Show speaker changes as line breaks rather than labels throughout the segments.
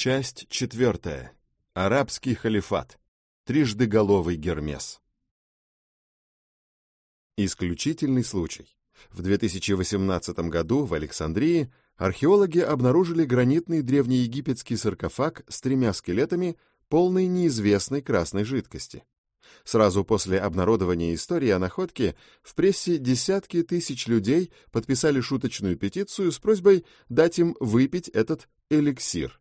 Часть четвертая. Арабский халифат. Трижды головый Гермес. Исключительный случай. В 2018 году в Александрии археологи обнаружили гранитный древнеегипетский саркофаг с тремя скелетами, полный неизвестной красной жидкости. Сразу после обнародования истории о находке в прессе десятки тысяч людей подписали шуточную петицию с просьбой дать им выпить этот эликсир.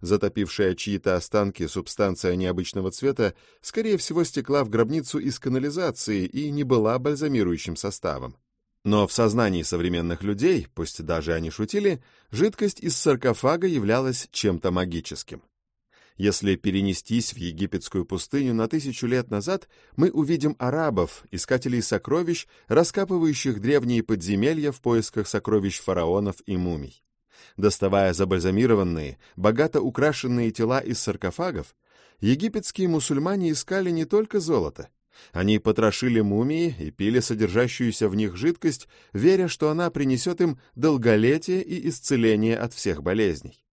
Затопившая чьи-то останки субстанция необычного цвета, скорее всего, стекла в гробницу из канализации и не была бальзамирующим составом. Но в сознании современных людей, пусть даже они шутили, жидкость из саркофага являлась чем-то магическим. Если перенестись в египетскую пустыню на тысячу лет назад, мы увидим арабов, искателей сокровищ, раскапывающих древние подземелья в поисках сокровищ фараонов и мумий. Доставая забальзамированные, богато украшенные тела из саркофагов, египетские мусульмане искали не только золото. Они потрошили мумии и пили содержащуюся в них жидкость, веря, что она принесет им долголетие и исцеление от всех болезней.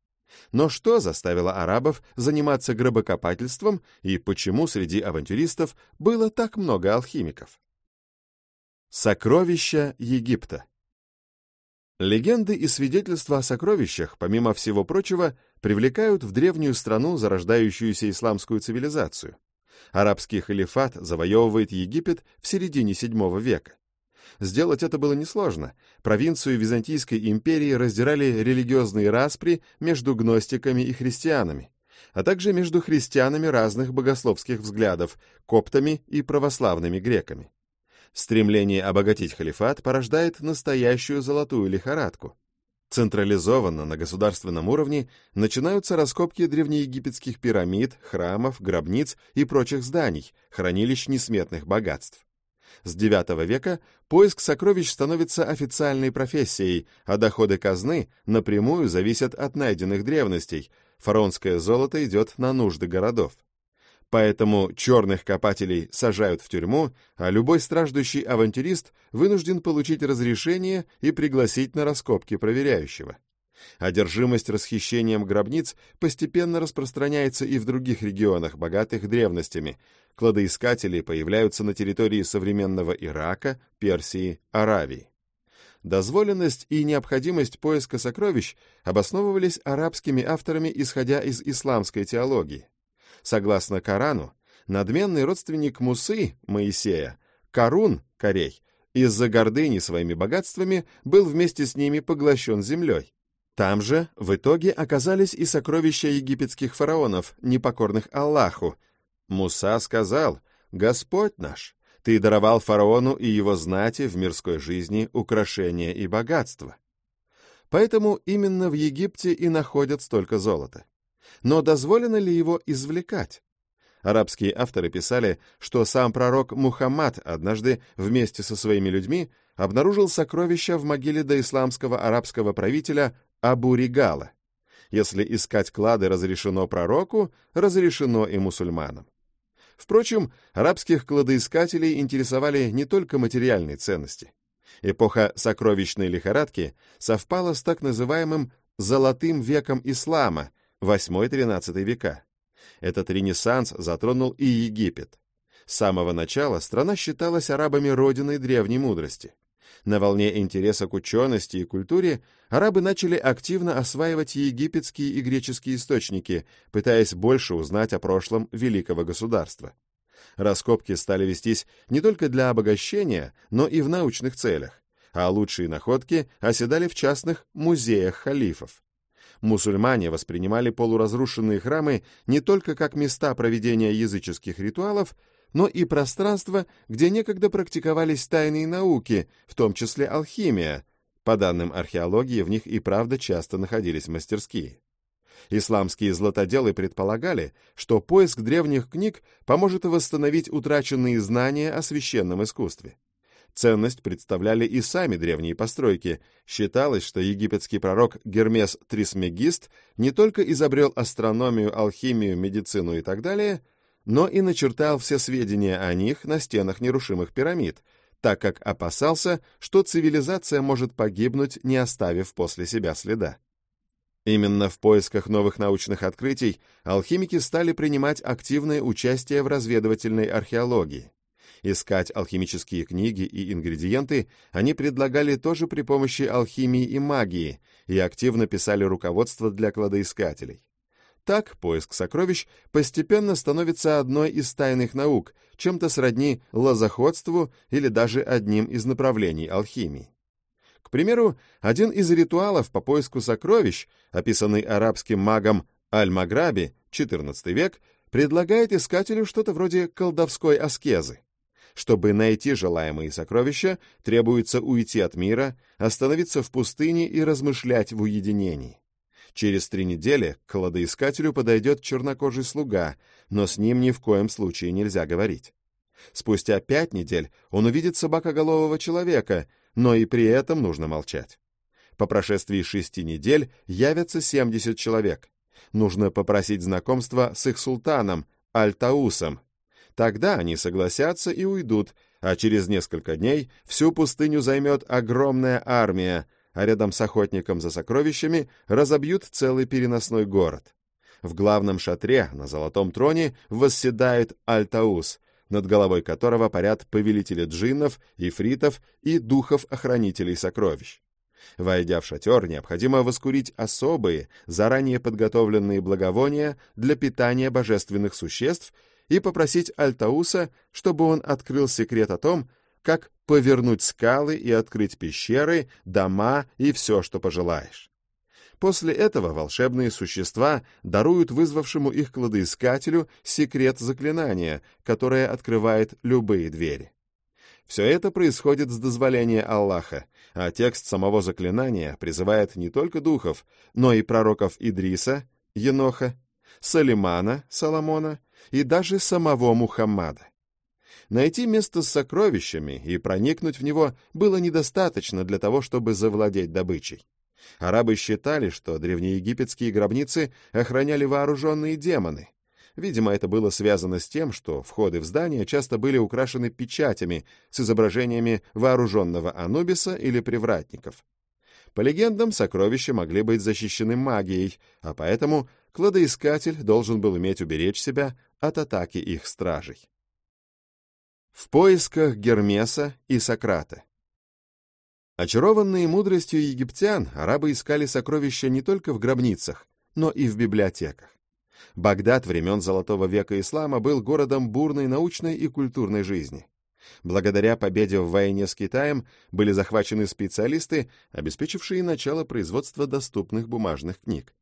Но что заставило арабов заниматься гробокопательством и почему среди авантюристов было так много алхимиков? Сокровища Египта Легенды и свидетельства о сокровищах, помимо всего прочего, привлекают в древнюю страну зарождающуюся исламскую цивилизацию. Арабский халифат завоевывает Египет в середине VII века. Сделать это было несложно. Провинцию Византийской империи раздирали религиозные распри между гностиками и христианами, а также между христианами разных богословских взглядов, коптами и православными греками. Стремление обогатить халифат порождает настоящую золотую лихорадку. Централизованно на государственном уровне начинаются раскопки древнеегипетских пирамид, храмов, гробниц и прочих зданий, хранилищ несметных богатств. С IX века поиск сокровищ становится официальной профессией, а доходы казны напрямую зависят от найденных древностей. Фаронское золото идет на нужды городов. Поэтому черных копателей сажают в тюрьму, а любой страждущий авантюрист вынужден получить разрешение и пригласить на раскопки проверяющего. Одержимость расхищением гробниц постепенно распространяется и в других регионах, богатых древностями. Кладоискатели появляются на территории современного Ирака, Персии, Аравии. Дозволенность и необходимость поиска сокровищ обосновывались арабскими авторами, исходя из исламской теологии. Согласно Корану, надменный родственник Мусы, Моисея, Карун, Корей, из-за гордыни своими богатствами был вместе с ними поглощен землей. Там же в итоге оказались и сокровища египетских фараонов, непокорных Аллаху. Муса сказал, «Господь наш, ты даровал фараону и его знати в мирской жизни украшения и богатства». Поэтому именно в Египте и находят столько золота. Но дозволено ли его извлекать? Арабские авторы писали, что сам пророк Мухаммад однажды вместе со своими людьми обнаружил сокровища в могиле доисламского арабского правителя Абу Ригала. Если искать клады разрешено пророку, разрешено и мусульманам. Впрочем, арабских кладоискателей интересовали не только материальные ценности. Эпоха сокровищной лихорадки совпала с так называемым «золотым веком ислама», 8-13 века. Этот ренессанс затронул и Египет. С самого начала страна считалась арабами родиной древней мудрости. На волне интереса к учености и культуре арабы начали активно осваивать египетские и греческие источники, пытаясь больше узнать о прошлом великого государства. Раскопки стали вестись не только для обогащения, но и в научных целях, а лучшие находки оседали в частных музеях халифов мусульмане воспринимали полуразрушенные храмы не только как места проведения языческих ритуалов, но и пространство, где некогда практиковались тайные науки, в том числе алхимия. По данным археологии, в них и правда часто находились мастерские. Исламские златоделы предполагали, что поиск древних книг поможет восстановить утраченные знания о священном искусстве. Ценность представляли и сами древние постройки. Считалось, что египетский пророк Гермес Трисмегист не только изобрел астрономию, алхимию, медицину и так далее, но и начертал все сведения о них на стенах нерушимых пирамид, так как опасался, что цивилизация может погибнуть, не оставив после себя следа. Именно в поисках новых научных открытий алхимики стали принимать активное участие в разведывательной археологии. Искать алхимические книги и ингредиенты они предлагали тоже при помощи алхимии и магии и активно писали руководство для кладоискателей. Так поиск сокровищ постепенно становится одной из тайных наук, чем-то сродни лозоходству или даже одним из направлений алхимии. К примеру, один из ритуалов по поиску сокровищ, описанный арабским магом Аль-Маграби, XIV век, предлагает искателю что-то вроде колдовской аскезы. Чтобы найти желаемые сокровища, требуется уйти от мира, остановиться в пустыне и размышлять в уединении. Через три недели к кладоискателю подойдет чернокожий слуга, но с ним ни в коем случае нельзя говорить. Спустя пять недель он увидит собакоголового человека, но и при этом нужно молчать. По прошествии шести недель явятся 70 человек. Нужно попросить знакомства с их султаном, Аль-Таусом. Тогда они согласятся и уйдут, а через несколько дней всю пустыню займет огромная армия, а рядом с охотником за сокровищами разобьют целый переносной город. В главном шатре на золотом троне восседает Аль-Таус, над головой которого парят повелители джиннов, ифритов и духов-охранителей сокровищ. Войдя в шатер, необходимо воскурить особые, заранее подготовленные благовония для питания божественных существ и попросить Альтауса, чтобы он открыл секрет о том, как повернуть скалы и открыть пещеры, дома и все, что пожелаешь. После этого волшебные существа даруют вызвавшему их кладоискателю секрет заклинания, которое открывает любые двери. Все это происходит с дозволения Аллаха, а текст самого заклинания призывает не только духов, но и пророков Идриса, Еноха, Салимана, Соломона и даже самого Мухаммада. Найти место с сокровищами и проникнуть в него было недостаточно для того, чтобы завладеть добычей. Арабы считали, что древнеегипетские гробницы охраняли вооруженные демоны. Видимо, это было связано с тем, что входы в здание часто были украшены печатями с изображениями вооруженного Анубиса или привратников. По легендам, сокровища могли быть защищены магией, а поэтому кладоискатель должен был уметь уберечь себя от атаки их стражей. В поисках Гермеса и Сократа Очарованные мудростью египтян, арабы искали сокровища не только в гробницах, но и в библиотеках. Багдад времен Золотого века ислама был городом бурной научной и культурной жизни. Благодаря победе в войне с Китаем были захвачены специалисты, обеспечившие начало производства доступных бумажных книг.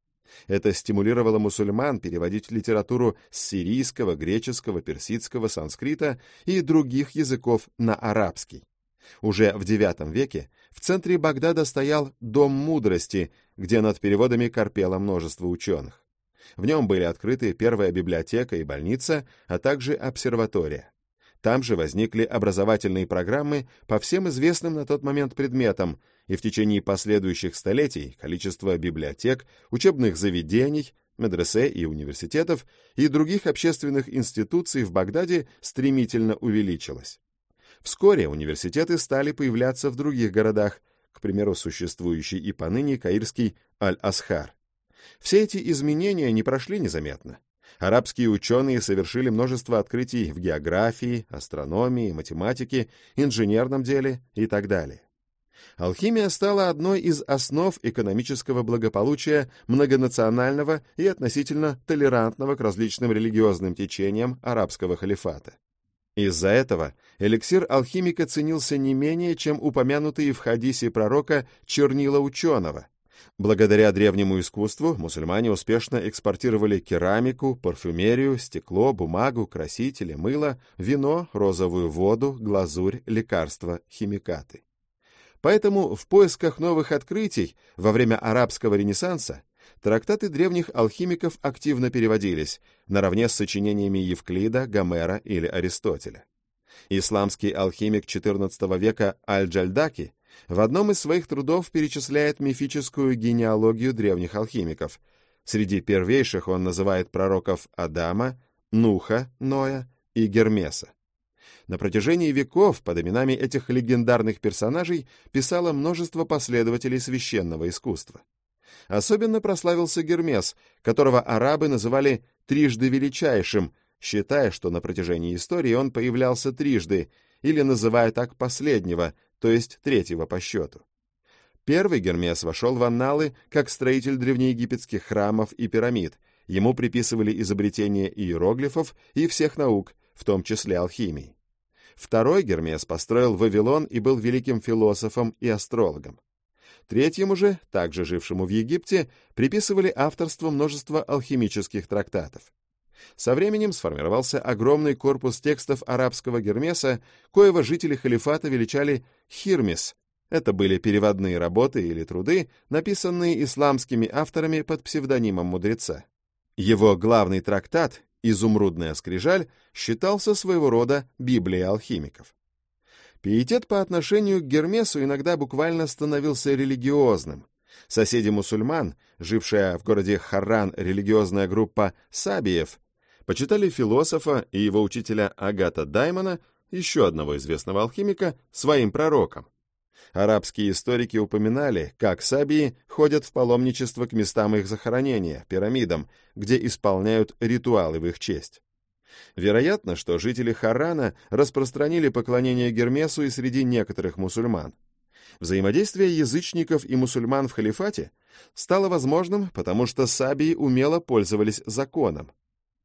Это стимулировало мусульман переводить литературу с сирийского, греческого, персидского, санскрита и других языков на арабский. Уже в IX веке в центре Багдада стоял Дом мудрости, где над переводами корпело множество ученых. В нем были открыты первая библиотека и больница, а также обсерватория. Там же возникли образовательные программы по всем известным на тот момент предметам, и в течение последующих столетий количество библиотек, учебных заведений, медресе и университетов и других общественных институций в Багдаде стремительно увеличилось. Вскоре университеты стали появляться в других городах, к примеру, существующий и поныне каирский Аль-Асхар. Все эти изменения не прошли незаметно. Арабские ученые совершили множество открытий в географии, астрономии, математике, инженерном деле и так далее. Алхимия стала одной из основ экономического благополучия многонационального и относительно толерантного к различным религиозным течениям арабского халифата. Из-за этого эликсир алхимика ценился не менее, чем упомянутые в хадисе пророка чернила ученого. Благодаря древнему искусству мусульмане успешно экспортировали керамику, парфюмерию, стекло, бумагу, красители, мыло, вино, розовую воду, глазурь, лекарства, химикаты. Поэтому в поисках новых открытий во время арабского ренессанса Трактаты древних алхимиков активно переводились, наравне с сочинениями Евклида, Гомера или Аристотеля. Исламский алхимик XIV века Аль-Джальдаки в одном из своих трудов перечисляет мифическую генеалогию древних алхимиков. Среди первейших он называет пророков Адама, Нуха, Ноя и Гермеса. На протяжении веков под именами этих легендарных персонажей писало множество последователей священного искусства. Особенно прославился Гермес, которого арабы называли «трижды величайшим», считая, что на протяжении истории он появлялся трижды, или называя так последнего, то есть третьего по счету. Первый Гермес вошел в анналы как строитель древнеегипетских храмов и пирамид. Ему приписывали изобретение иероглифов и всех наук, в том числе алхимии. Второй Гермес построил Вавилон и был великим философом и астрологом. Третьему же, также жившему в Египте, приписывали авторство множества алхимических трактатов. Со временем сформировался огромный корпус текстов арабского Гермеса, коего жители халифата величали «хирмис», это были переводные работы или труды, написанные исламскими авторами под псевдонимом мудреца. Его главный трактат «Изумрудная скрижаль» считался своего рода Библией алхимиков. Пиетет по отношению к Гермесу иногда буквально становился религиозным. Соседи мусульман, жившая в городе Харран религиозная группа сабиев, почитали философа и его учителя Агата Даймона, еще одного известного алхимика, своим пророком. Арабские историки упоминали, как сабии ходят в паломничество к местам их захоронения, пирамидам, где исполняют ритуалы в их честь. Вероятно, что жители Харана распространили поклонение Гермесу и среди некоторых мусульман. Взаимодействие язычников и мусульман в халифате стало возможным, потому что сабии умело пользовались законом.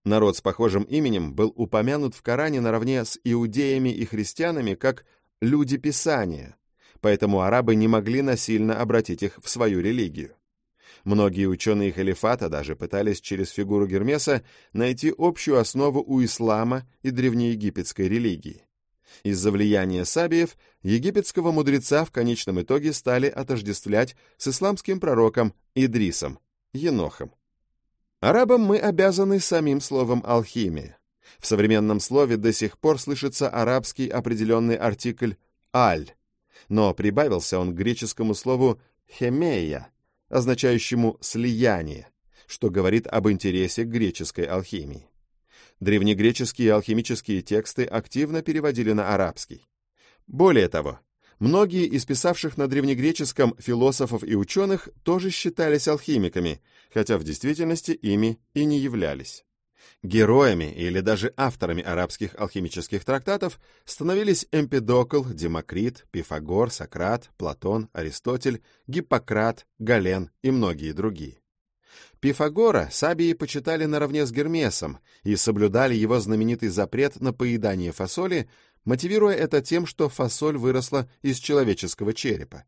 Народ с похожим именем был упомянут в Коране наравне с иудеями и христианами как «люди Писания», поэтому арабы не могли насильно обратить их в свою религию. Многие ученые халифата даже пытались через фигуру Гермеса найти общую основу у ислама и древнеегипетской религии. Из-за влияния сабиев египетского мудреца в конечном итоге стали отождествлять с исламским пророком Идрисом, Енохом. Арабам мы обязаны самим словом «алхимия». В современном слове до сих пор слышится арабский определенный артикль «аль», но прибавился он к греческому слову «хемея», означающему «слияние», что говорит об интересе к греческой алхимии. Древнегреческие алхимические тексты активно переводили на арабский. Более того, многие из писавших на древнегреческом философов и ученых тоже считались алхимиками, хотя в действительности ими и не являлись. Героями или даже авторами арабских алхимических трактатов становились Эмпидокл, Демокрит, Пифагор, Сократ, Платон, Аристотель, Гиппократ, Гален и многие другие. Пифагора сабии почитали наравне с Гермесом и соблюдали его знаменитый запрет на поедание фасоли, мотивируя это тем, что фасоль выросла из человеческого черепа.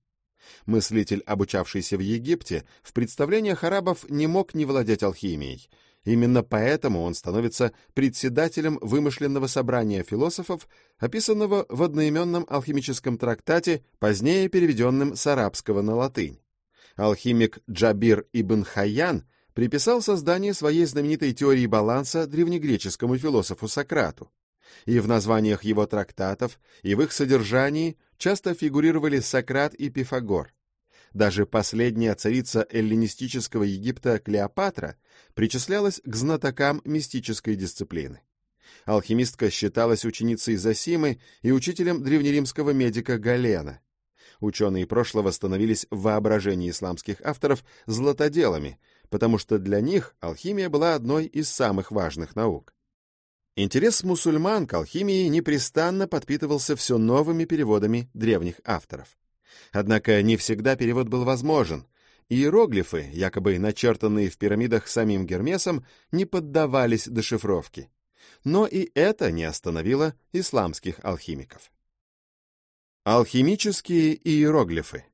Мыслитель, обучавшийся в Египте, в представлениях арабов не мог не владеть алхимией — Именно поэтому он становится председателем вымышленного собрания философов, описанного в одноименном алхимическом трактате, позднее переведенном с арабского на латынь. Алхимик Джабир ибн Хайян приписал создание своей знаменитой теории баланса древнегреческому философу Сократу. И в названиях его трактатов, и в их содержании часто фигурировали Сократ и Пифагор. Даже последняя царица эллинистического Египта Клеопатра причислялась к знатокам мистической дисциплины. Алхимистка считалась ученицей Зосимы и учителем древнеримского медика Галена. Ученые прошлого становились в воображении исламских авторов златоделами, потому что для них алхимия была одной из самых важных наук. Интерес мусульман к алхимии непрестанно подпитывался все новыми переводами древних авторов. Однако не всегда перевод был возможен. Иероглифы, якобы начертанные в пирамидах самим Гермесом, не поддавались дешифровке. Но и это не остановило исламских алхимиков. Алхимические иероглифы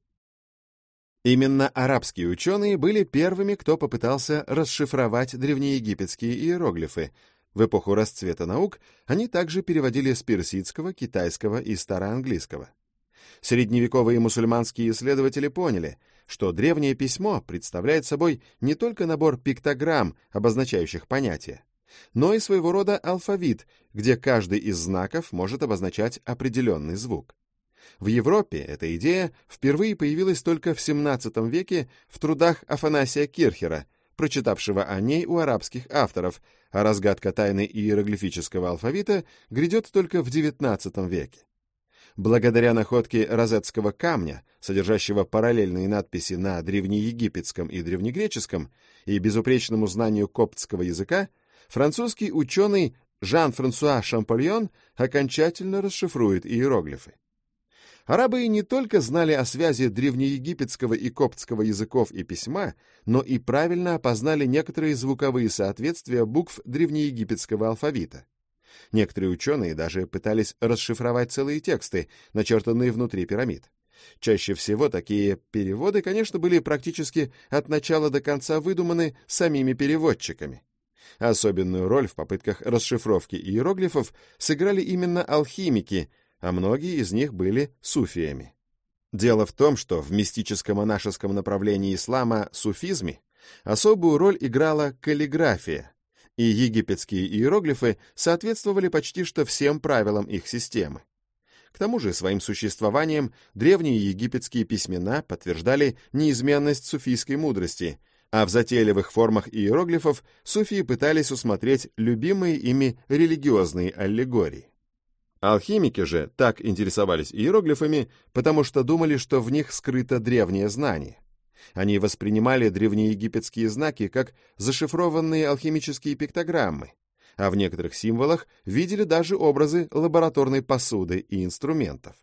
Именно арабские ученые были первыми, кто попытался расшифровать древнеегипетские иероглифы. В эпоху расцвета наук они также переводили с персидского, китайского и староанглийского. Средневековые мусульманские исследователи поняли, что древнее письмо представляет собой не только набор пиктограмм, обозначающих понятия, но и своего рода алфавит, где каждый из знаков может обозначать определенный звук. В Европе эта идея впервые появилась только в XVII веке в трудах Афанасия Кирхера, прочитавшего о ней у арабских авторов, а разгадка тайны иероглифического алфавита грядет только в XIX веке. Благодаря находке розетского камня, содержащего параллельные надписи на древнеегипетском и древнегреческом, и безупречному знанию коптского языка, французский ученый Жан-Франсуа Шампольон окончательно расшифрует иероглифы. Арабы не только знали о связи древнеегипетского и коптского языков и письма, но и правильно опознали некоторые звуковые соответствия букв древнеегипетского алфавита. Некоторые ученые даже пытались расшифровать целые тексты, начертанные внутри пирамид. Чаще всего такие переводы, конечно, были практически от начала до конца выдуманы самими переводчиками. Особенную роль в попытках расшифровки иероглифов сыграли именно алхимики, а многие из них были суфиями. Дело в том, что в мистическо-монашеском направлении ислама суфизме особую роль играла каллиграфия, и египетские иероглифы соответствовали почти что всем правилам их системы. К тому же своим существованием древние египетские письмена подтверждали неизменность суфийской мудрости, а в затейливых формах иероглифов суфии пытались усмотреть любимые ими религиозные аллегории. Алхимики же так интересовались иероглифами, потому что думали, что в них скрыто древнее знание. Они воспринимали древнеегипетские знаки как зашифрованные алхимические пиктограммы, а в некоторых символах видели даже образы лабораторной посуды и инструментов.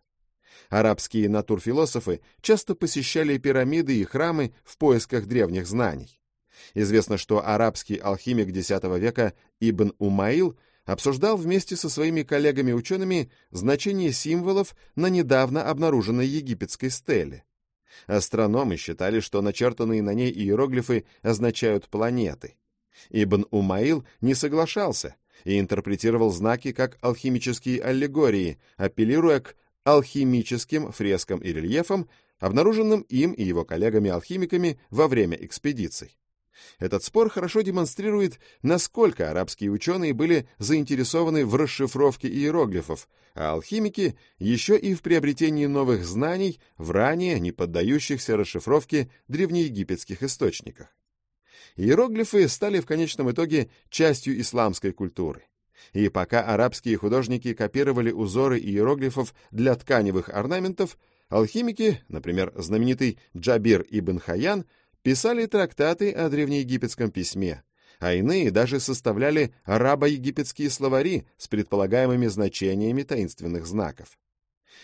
Арабские натурфилософы часто посещали пирамиды и храмы в поисках древних знаний. Известно, что арабский алхимик X века Ибн Умаил обсуждал вместе со своими коллегами-учеными значение символов на недавно обнаруженной египетской стеле. Астрономы считали, что начертанные на ней иероглифы означают планеты. Ибн Умаил не соглашался и интерпретировал знаки как алхимические аллегории, апеллируя к алхимическим фрескам и рельефам, обнаруженным им и его коллегами-алхимиками во время экспедиций. Этот спор хорошо демонстрирует, насколько арабские ученые были заинтересованы в расшифровке иероглифов, а алхимики еще и в приобретении новых знаний в ранее не поддающихся расшифровке древнеегипетских источниках. Иероглифы стали в конечном итоге частью исламской культуры. И пока арабские художники копировали узоры иероглифов для тканевых орнаментов, алхимики, например, знаменитый Джабир ибн Хаян, писали трактаты о древнеегипетском письме, а иные даже составляли арабо-египетские словари с предполагаемыми значениями таинственных знаков.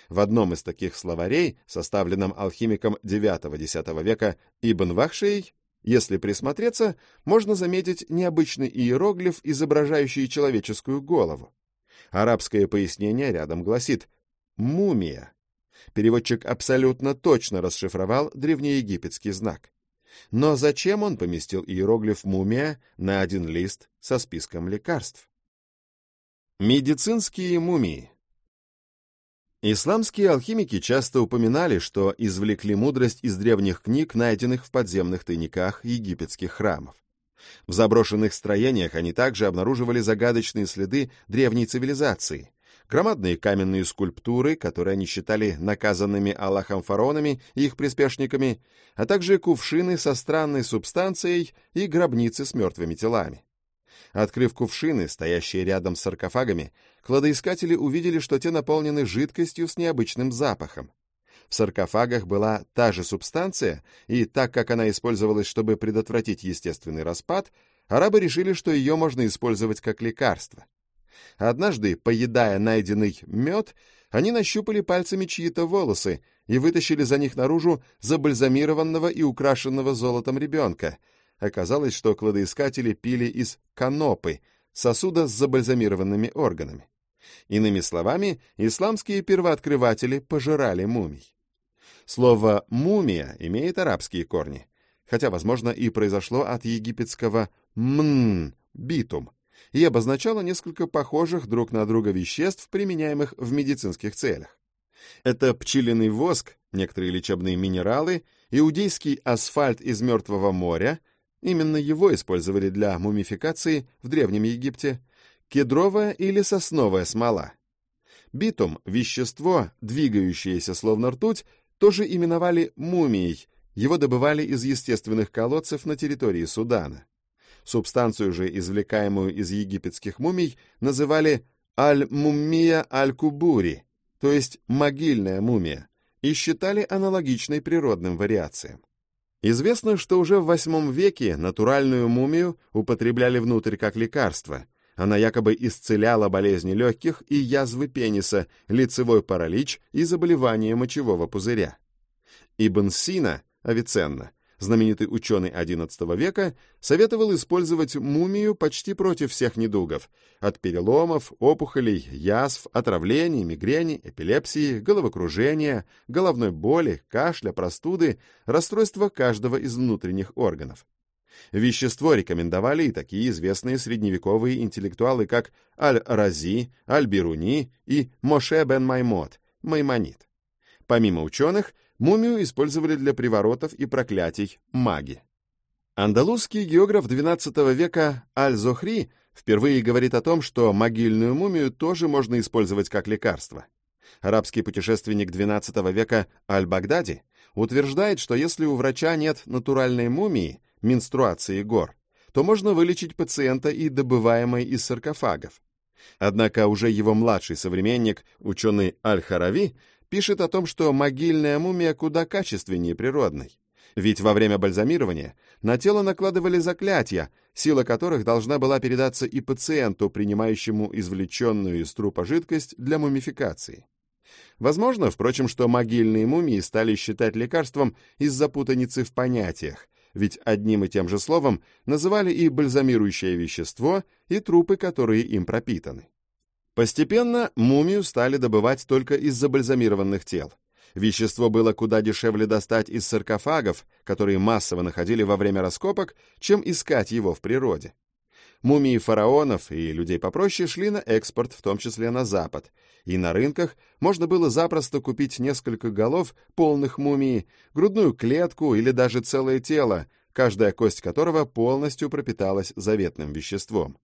В одном из таких словарей, составленном алхимиком IX-X века Ибн Вахшей, если присмотреться, можно заметить необычный иероглиф, изображающий человеческую голову. Арабское пояснение рядом гласит «мумия». Переводчик абсолютно точно расшифровал древнеегипетский знак. Но зачем он поместил иероглиф «мумия» на один лист со списком лекарств? Медицинские мумии Исламские алхимики часто упоминали, что извлекли мудрость из древних книг, найденных в подземных тайниках египетских храмов. В заброшенных строениях они также обнаруживали загадочные следы древней цивилизации, громадные каменные скульптуры, которые они считали наказанными Аллахом фараонами и их приспешниками, а также кувшины со странной субстанцией и гробницы с мертвыми телами. Открыв кувшины, стоящие рядом с саркофагами, кладоискатели увидели, что те наполнены жидкостью с необычным запахом. В саркофагах была та же субстанция, и так как она использовалась, чтобы предотвратить естественный распад, арабы решили, что ее можно использовать как лекарство. Однажды, поедая найденный мед, они нащупали пальцами чьи-то волосы и вытащили за них наружу забальзамированного и украшенного золотом ребенка. Оказалось, что кладоискатели пили из канопы, сосуда с забальзамированными органами. Иными словами, исламские первооткрыватели пожирали мумий. Слово «мумия» имеет арабские корни, хотя, возможно, и произошло от египетского «мн» — битум — и обозначала несколько похожих друг на друга веществ, применяемых в медицинских целях. Это пчелиный воск, некоторые лечебные минералы, иудейский асфальт из Мертвого моря, именно его использовали для мумификации в Древнем Египте, кедровая или сосновая смола. Битум, вещество, двигающееся словно ртуть, тоже именовали мумией, его добывали из естественных колодцев на территории Судана. Субстанцию же, извлекаемую из египетских мумий, называли аль-муммия аль-кубури, то есть могильная мумия, и считали аналогичной природным вариациям. Известно, что уже в VIII веке натуральную мумию употребляли внутрь как лекарство. Она якобы исцеляла болезни легких и язвы пениса, лицевой паралич и заболевания мочевого пузыря. Ибн Сина, Авиценна, знаменитый ученый XI века, советовал использовать мумию почти против всех недугов – от переломов, опухолей, язв, отравлений, мигрени, эпилепсии, головокружения, головной боли, кашля, простуды, расстройства каждого из внутренних органов. Вещество рекомендовали и такие известные средневековые интеллектуалы, как Аль-Рази, Аль-Бируни и Моше бен Маймот, Маймонит. Помимо ученых, Мумию использовали для приворотов и проклятий маги. Андалузский географ XII века Аль-Зохри впервые говорит о том, что могильную мумию тоже можно использовать как лекарство. Арабский путешественник XII века Аль-Багдади утверждает, что если у врача нет натуральной мумии, менструации гор, то можно вылечить пациента и добываемой из саркофагов. Однако уже его младший современник, ученый Аль-Харави, пишет о том, что могильная мумия куда качественнее природной. Ведь во время бальзамирования на тело накладывали заклятия, сила которых должна была передаться и пациенту, принимающему извлеченную из трупа жидкость для мумификации. Возможно, впрочем, что могильные мумии стали считать лекарством из-за путаницы в понятиях, ведь одним и тем же словом называли и бальзамирующее вещество, и трупы, которые им пропитаны. Постепенно мумию стали добывать только из забальзамированных тел. Вещество было куда дешевле достать из саркофагов, которые массово находили во время раскопок, чем искать его в природе. Мумии фараонов и людей попроще шли на экспорт, в том числе на Запад, и на рынках можно было запросто купить несколько голов, полных мумии, грудную клетку или даже целое тело, каждая кость которого полностью пропиталась заветным веществом.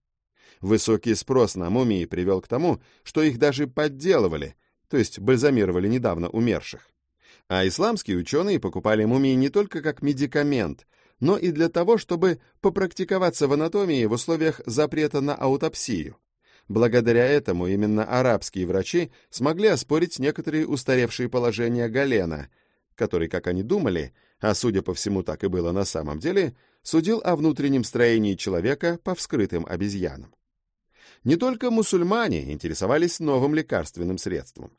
Высокий спрос на мумии привел к тому, что их даже подделывали, то есть бальзамировали недавно умерших. А исламские ученые покупали мумии не только как медикамент, но и для того, чтобы попрактиковаться в анатомии в условиях запрета на аутопсию. Благодаря этому именно арабские врачи смогли оспорить некоторые устаревшие положения Галена, который, как они думали, а судя по всему так и было на самом деле, судил о внутреннем строении человека по вскрытым обезьянам. Не только мусульмане интересовались новым лекарственным средством.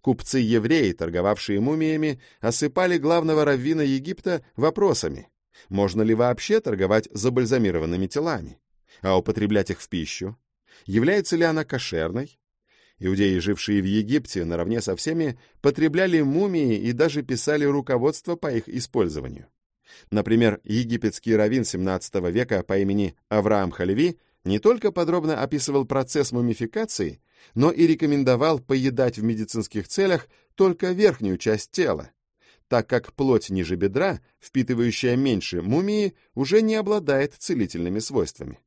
Купцы-евреи, торговавшие мумиями, осыпали главного раввина Египта вопросами, можно ли вообще торговать забальзамированными телами, а употреблять их в пищу, является ли она кошерной. Иудеи, жившие в Египте, наравне со всеми, потребляли мумии и даже писали руководство по их использованию. Например, египетский раввин XVII века по имени Авраам Халеви не только подробно описывал процесс мумификации, но и рекомендовал поедать в медицинских целях только верхнюю часть тела, так как плоть ниже бедра, впитывающая меньше мумии, уже не обладает целительными свойствами.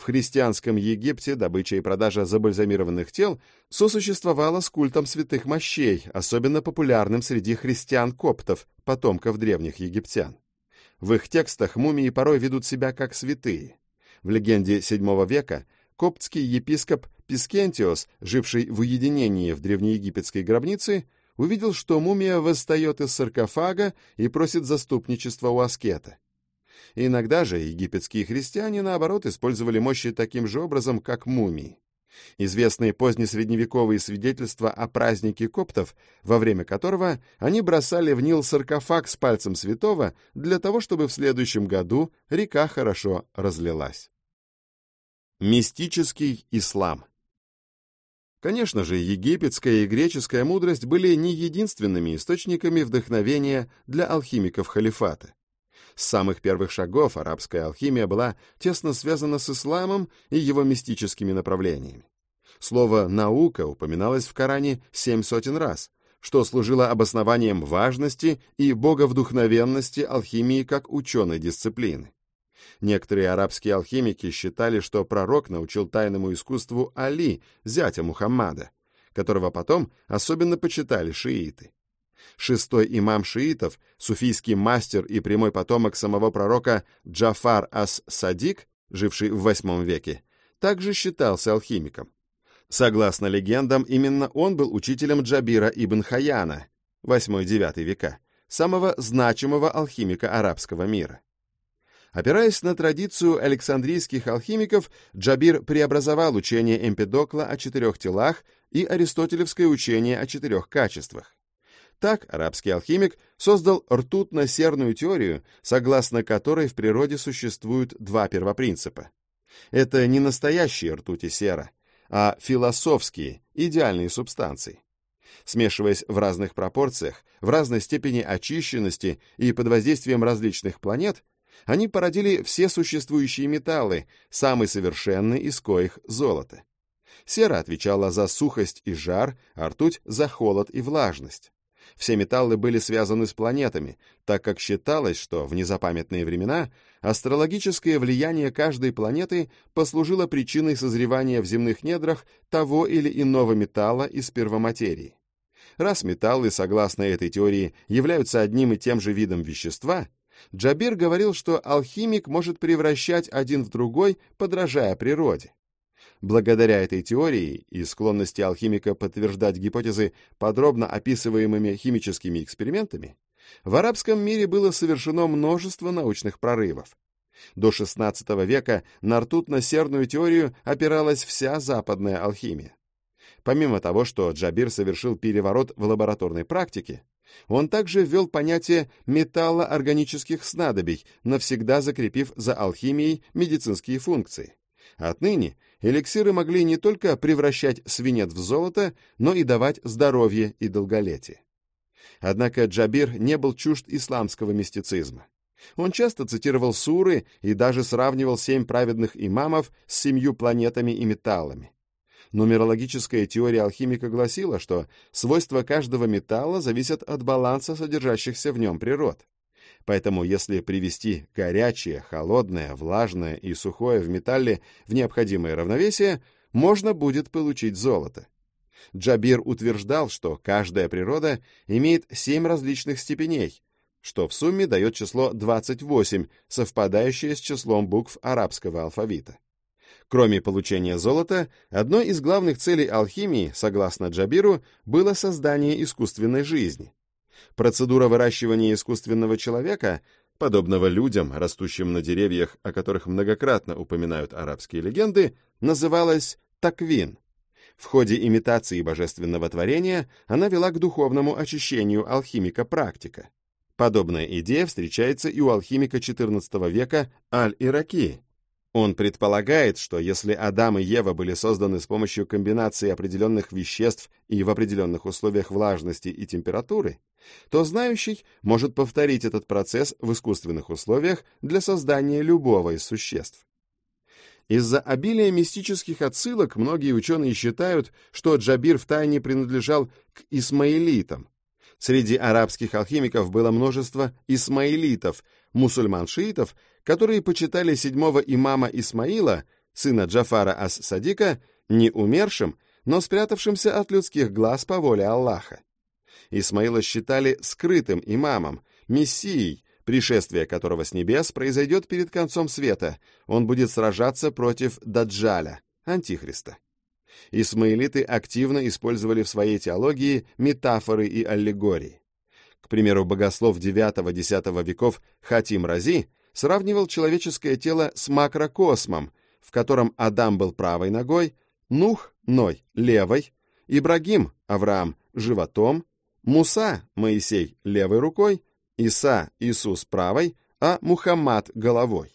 В христианском Египте добыча и продажа забальзамированных тел сосуществовала с культом святых мощей, особенно популярным среди христиан-коптов, потомков древних египтян. В их текстах мумии порой ведут себя как святые. В легенде VII века коптский епископ Пискентиос, живший в уединении в древнеегипетской гробнице, увидел, что мумия восстает из саркофага и просит заступничества у аскета. Иногда же египетские христиане, наоборот, использовали мощи таким же образом, как мумии. Известные позднесредневековые свидетельства о празднике коптов, во время которого они бросали в Нил саркофаг с пальцем святого для того, чтобы в следующем году река хорошо разлилась. Мистический ислам Конечно же, египетская и греческая мудрость были не единственными источниками вдохновения для алхимиков халифата. С самых первых шагов арабская алхимия была тесно связана с исламом и его мистическими направлениями. Слово «наука» упоминалось в Коране семь сотен раз, что служило обоснованием важности и боговдухновенности алхимии как ученой дисциплины. Некоторые арабские алхимики считали, что пророк научил тайному искусству Али, зятя Мухаммада, которого потом особенно почитали шииты. Шестой имам шиитов, суфийский мастер и прямой потомок самого пророка Джафар ас-Садик, живший в VIII веке, также считался алхимиком. Согласно легендам, именно он был учителем Джабира ибн Хаяна, 8-9 века, самого значимого алхимика арабского мира. Опираясь на традицию александрийских алхимиков, Джабир преобразовал учение Эмпедокла о четырех телах и аристотелевское учение о четырех качествах. Так арабский алхимик создал ртутно-серную теорию, согласно которой в природе существуют два первопринципа. Это не настоящие ртуть и сера, а философские, идеальные субстанции. Смешиваясь в разных пропорциях, в разной степени очищенности и под воздействием различных планет, они породили все существующие металлы, самый совершенный из коих — золото. Сера отвечала за сухость и жар, а ртуть — за холод и влажность. Все металлы были связаны с планетами, так как считалось, что в незапамятные времена астрологическое влияние каждой планеты послужило причиной созревания в земных недрах того или иного металла из первоматерии. Раз металлы, согласно этой теории, являются одним и тем же видом вещества, Джабир говорил, что алхимик может превращать один в другой, подражая природе. Благодаря этой теории и склонности алхимика подтверждать гипотезы подробно описываемыми химическими экспериментами, в арабском мире было совершено множество научных прорывов. До XVI века на ртутно-серную теорию опиралась вся западная алхимия. Помимо того, что Джабир совершил переворот в лабораторной практике, он также ввел понятие металлоорганических снадобий, навсегда закрепив за алхимией медицинские функции. Отныне эликсиры могли не только превращать свинец в золото, но и давать здоровье и долголетие. Однако Джабир не был чужд исламского мистицизма. Он часто цитировал суры и даже сравнивал семь праведных имамов с семью планетами и металлами. Нумерологическая теория алхимика гласила, что свойства каждого металла зависят от баланса содержащихся в нем природ. Поэтому если привести горячее, холодное, влажное и сухое в металле в необходимое равновесие, можно будет получить золото. Джабир утверждал, что каждая природа имеет семь различных степеней, что в сумме дает число 28, совпадающее с числом букв арабского алфавита. Кроме получения золота, одной из главных целей алхимии, согласно Джабиру, было создание искусственной жизни. Процедура выращивания искусственного человека, подобного людям, растущим на деревьях, о которых многократно упоминают арабские легенды, называлась таквин. В ходе имитации божественного творения она вела к духовному очищению алхимика-практика. Подобная идея встречается и у алхимика XIV века Аль-Ираки, он предполагает, что если Адам и Ева были созданы с помощью комбинации определенных веществ и в определенных условиях влажности и температуры, то знающий может повторить этот процесс в искусственных условиях для создания любого из существ. Из-за обилия мистических отсылок многие ученые считают, что Джабир втайне принадлежал к исмаилитам. Среди арабских алхимиков было множество исмаилитов, мусульман-шиитов, которые почитали седьмого имама Исмаила, сына Джафара ас-Садика, не умершим, но спрятавшимся от людских глаз по воле Аллаха. Исмаила считали скрытым имамом, мессией, пришествие которого с небес произойдет перед концом света, он будет сражаться против Даджаля, антихриста. Исмаилиты активно использовали в своей теологии метафоры и аллегории. К примеру, богослов IX-X веков Хатим Рази сравнивал человеческое тело с макрокосмом, в котором Адам был правой ногой, Нух, Ной, левой, Ибрагим, Авраам, животом, Муса, Моисей, левой рукой, Иса, Иисус, правой, а Мухаммад, головой.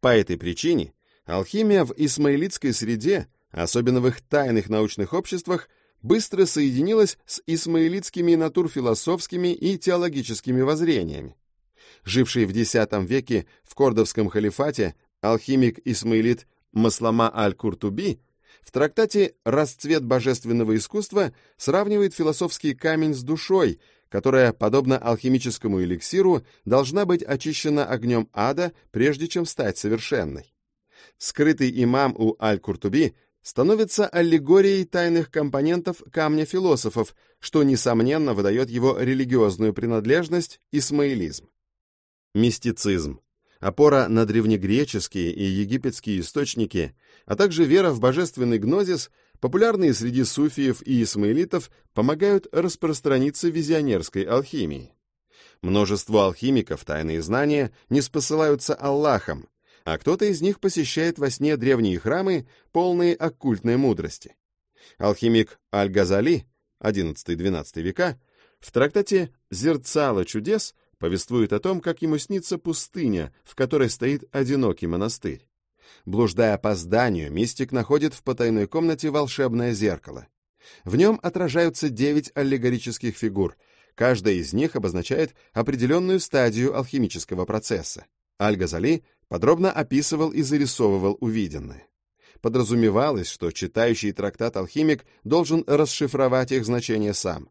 По этой причине алхимия в исмаилитской среде, особенно в их тайных научных обществах, быстро соединилась с исмаилитскими натурфилософскими и теологическими воззрениями живший в X веке в Кордовском халифате, алхимик-исмаилит Маслама аль-Куртуби, в трактате «Расцвет божественного искусства» сравнивает философский камень с душой, которая, подобно алхимическому эликсиру, должна быть очищена огнем ада, прежде чем стать совершенной. Скрытый имам у Аль-Куртуби становится аллегорией тайных компонентов камня философов, что, несомненно, выдает его религиозную принадлежность – исмаилизм. Мистицизм, опора на древнегреческие и египетские источники, а также вера в божественный гнозис популярные среди суфиев и исмаилитов, помогают распространиться визионерской алхимии. Множество алхимиков тайные знания не спосылаются Аллахом, а кто-то из них посещает во сне древние храмы, полные оккультной мудрости. Алхимик Аль-Газали, XI-XII века, в трактате «Зерцало чудес» повествует о том, как ему снится пустыня, в которой стоит одинокий монастырь. Блуждая по зданию, мистик находит в потайной комнате волшебное зеркало. В нем отражаются девять аллегорических фигур. Каждая из них обозначает определенную стадию алхимического процесса. Аль-Газали подробно описывал и зарисовывал увиденное. Подразумевалось, что читающий трактат алхимик должен расшифровать их значение сам.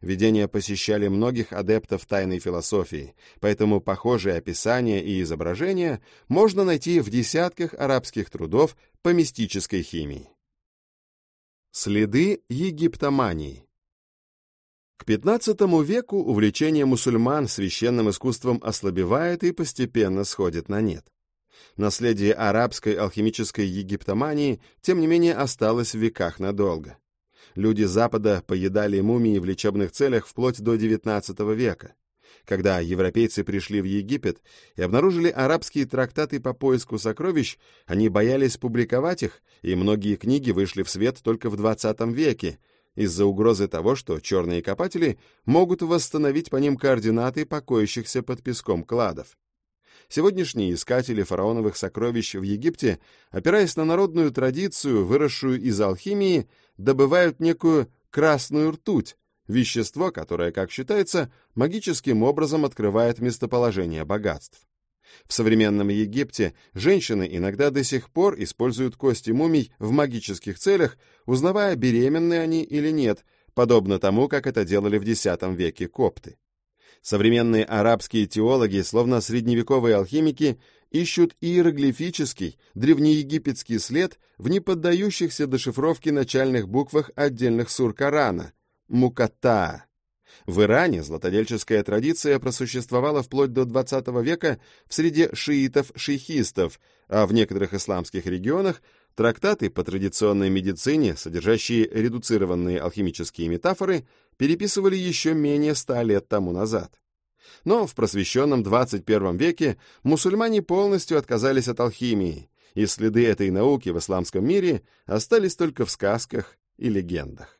Видения посещали многих адептов тайной философии, поэтому похожие описания и изображения можно найти в десятках арабских трудов по мистической химии. Следы египтомании К XV веку увлечение мусульман священным искусством ослабевает и постепенно сходит на нет. Наследие арабской алхимической египтомании, тем не менее, осталось в веках надолго люди Запада поедали мумии в лечебных целях вплоть до XIX века. Когда европейцы пришли в Египет и обнаружили арабские трактаты по поиску сокровищ, они боялись публиковать их, и многие книги вышли в свет только в XX веке, из-за угрозы того, что черные копатели могут восстановить по ним координаты покоящихся под песком кладов. Сегодняшние искатели фараоновых сокровищ в Египте, опираясь на народную традицию, выросшую из алхимии, добывают некую красную ртуть, вещество, которое, как считается, магическим образом открывает местоположение богатств. В современном Египте женщины иногда до сих пор используют кости мумий в магических целях, узнавая, беременны они или нет, подобно тому, как это делали в X веке копты. Современные арабские теологи, словно средневековые алхимики, ищут иероглифический, древнеегипетский след в неподдающихся дешифровке начальных буквах отдельных сур Корана – муката. В Иране златодельческая традиция просуществовала вплоть до XX века в среде шиитов-шейхистов, а в некоторых исламских регионах трактаты по традиционной медицине, содержащие редуцированные алхимические метафоры, переписывали еще менее ста лет тому назад. Но в просвещенном 21 веке мусульмане полностью отказались от алхимии, и следы этой науки в исламском мире остались только в сказках и легендах.